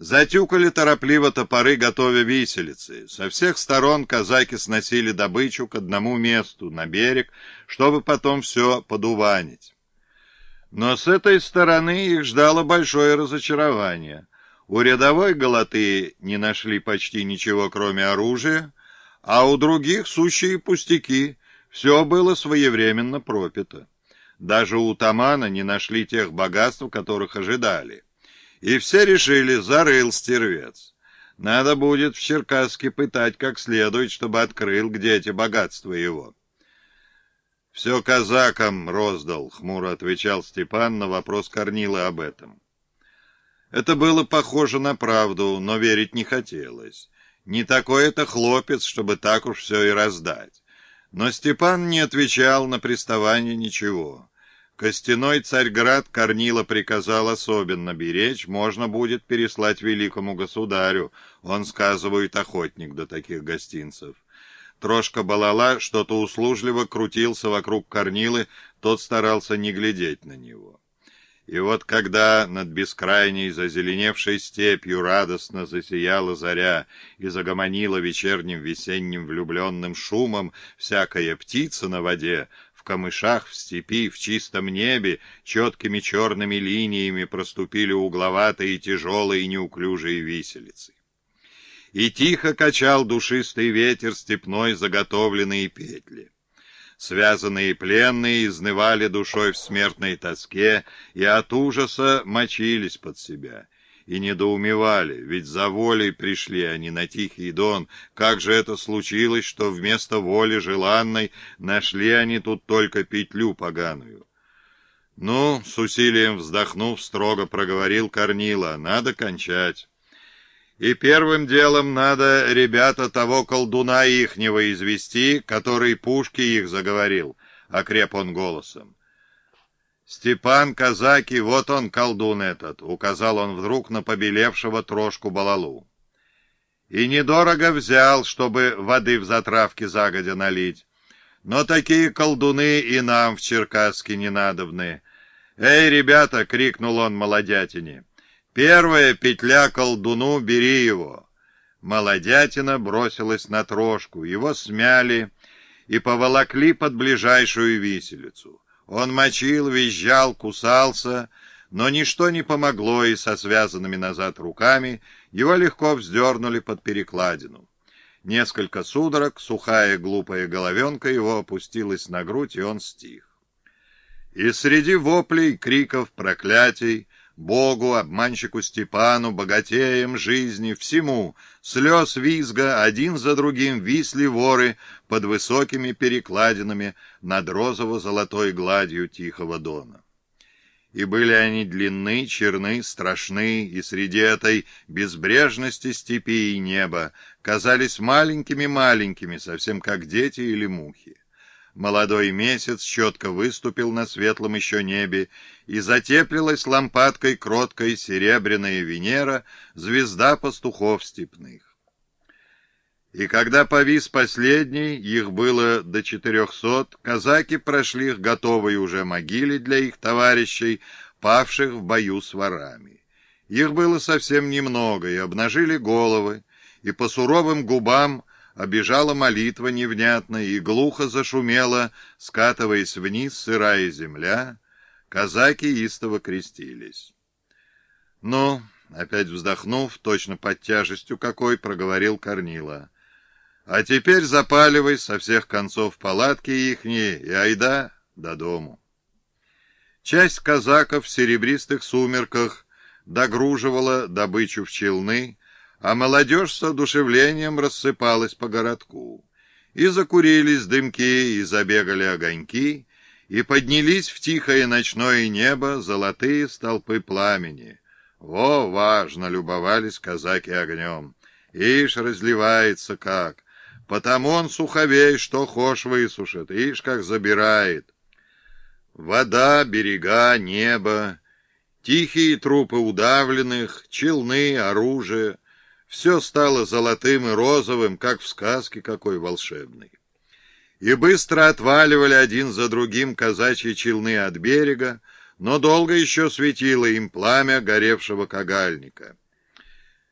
Затюкали торопливо топоры, готовя виселицы. Со всех сторон казаки сносили добычу к одному месту, на берег, чтобы потом все подуванить. Но с этой стороны их ждало большое разочарование. У рядовой голоты не нашли почти ничего, кроме оружия, а у других сущие пустяки. Все было своевременно пропито. Даже у Тамана не нашли тех богатств, которых ожидали. И все решили, зарыл стервец. Надо будет в Черкасске пытать как следует, чтобы открыл, где эти богатства его. «Все казакам роздал», — хмуро отвечал Степан на вопрос Корнилы об этом. Это было похоже на правду, но верить не хотелось. Не такой это хлопец, чтобы так уж все и раздать. Но Степан не отвечал на приставание ничего. Костяной Царьград Корнила приказал особенно беречь, можно будет переслать великому государю. Он, сказывает, охотник до таких гостинцев. Трошка Балала что-то услужливо крутился вокруг Корнилы, тот старался не глядеть на него. И вот когда над бескрайней зазеленевшей степью радостно засияла заря и загомонила вечерним весенним влюбленным шумом всякая птица на воде, камышах, в степи, в чистом небе четкими черными линиями проступили угловатые, тяжелые неуклюжие виселицы. И тихо качал душистый ветер степной заготовленные петли. Связанные пленные изнывали душой в смертной тоске и от ужаса мочились под себя — и недоумевали, ведь за волей пришли они на Тихий Дон. Как же это случилось, что вместо воли желанной нашли они тут только петлю поганую? Ну, с усилием вздохнув, строго проговорил Корнила, надо кончать. И первым делом надо, ребята, того колдуна ихнего извести, который пушки их заговорил, — окреп он голосом. «Степан Казаки, вот он, колдун этот», — указал он вдруг на побелевшего трошку балалу. «И недорого взял, чтобы воды в затравке загодя налить. Но такие колдуны и нам в Черкасске не надобны. Эй, ребята!» — крикнул он молодятине. «Первая петля колдуну, бери его!» Молодятина бросилась на трошку, его смяли и поволокли под ближайшую виселицу. Он мочил, визжал, кусался, но ничто не помогло, и со связанными назад руками его легко вздернули под перекладину. Несколько судорог, сухая глупая головенка его опустилась на грудь, и он стих. И среди воплей, криков, проклятий Богу, обманщику Степану, богатеям жизни, всему, слез визга, один за другим висли воры под высокими перекладинами над розово-золотой гладью Тихого Дона. И были они длинны, черны, страшны, и среди этой безбрежности степи и неба казались маленькими-маленькими, совсем как дети или мухи. Молодой месяц четко выступил на светлом еще небе, и затеплилась лампадкой кроткой серебряная Венера, звезда пастухов степных. И когда повис последний, их было до четырехсот, казаки прошли их готовой уже могиле для их товарищей, павших в бою с ворами. Их было совсем немного, и обнажили головы, и по суровым губам обежала молитва невнятная и глухо зашумела, скатываясь вниз сырая земля, казаки истово крестились. «Ну», — опять вздохнув, точно под тяжестью какой, проговорил Корнила, «а теперь запаливай со всех концов палатки ихние и айда до дому». Часть казаков в серебристых сумерках догруживала добычу в челны, а молодежь с одушевлением рассыпалась по городку. И закурились дымки, и забегали огоньки, и поднялись в тихое ночное небо золотые столпы пламени. Во, важно, любовались казаки огнем. Ишь, разливается как. Потому он суховей, что хошь высушит, ишь, как забирает. Вода, берега, небо, тихие трупы удавленных, челны, оружие — все стало золотым и розовым, как в сказке какой волшебной. И быстро отваливали один за другим казачьи челны от берега, но долго еще светило им пламя горевшего кагальника.